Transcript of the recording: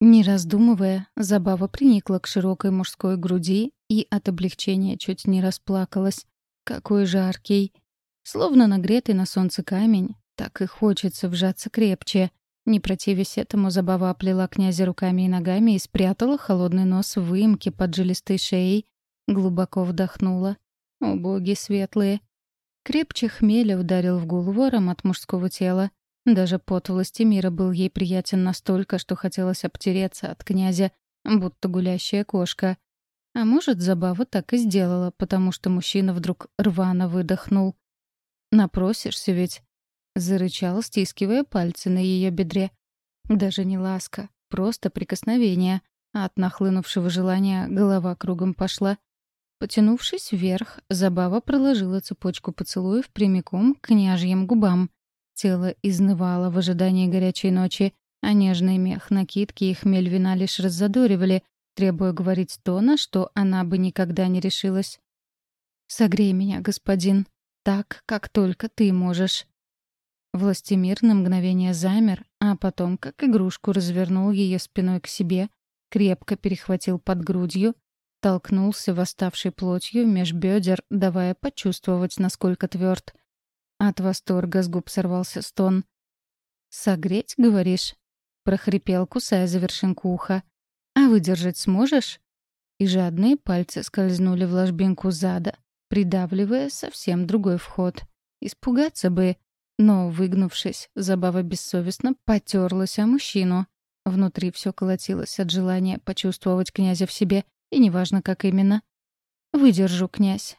Не раздумывая, Забава приникла к широкой мужской груди и от облегчения чуть не расплакалась. Какой жаркий! Словно нагретый на солнце камень, так и хочется вжаться крепче. Не противясь этому, Забава оплела князя руками и ногами и спрятала холодный нос в выемке под жилистой шеей. Глубоко вдохнула. О, боги светлые! Крепче хмеля ударил в голову аромат мужского тела. Даже пот властемира был ей приятен настолько, что хотелось обтереться от князя, будто гулящая кошка. А может, забава так и сделала, потому что мужчина вдруг рвано выдохнул. «Напросишься ведь?» — зарычал, стискивая пальцы на ее бедре. Даже не ласка, просто прикосновение, а от нахлынувшего желания голова кругом пошла. Потянувшись вверх, Забава проложила цепочку поцелуев прямиком к княжьим губам. Тело изнывало в ожидании горячей ночи, а нежный мех накидки и хмель вина лишь раззадоривали, требуя говорить то, на что она бы никогда не решилась. «Согрей меня, господин, так, как только ты можешь». Властемир на мгновение замер, а потом, как игрушку, развернул ее спиной к себе, крепко перехватил под грудью, толкнулся восставшей плотью меж бедер, давая почувствовать, насколько тверд — от восторга с губ сорвался стон. «Согреть, говоришь?» — прохрипел, кусая за вершинку уха. «А выдержать сможешь?» И жадные пальцы скользнули в ложбинку зада, придавливая совсем другой вход. Испугаться бы, но, выгнувшись, забава бессовестно потерлась о мужчину. Внутри все колотилось от желания почувствовать князя в себе, и неважно, как именно. «Выдержу, князь.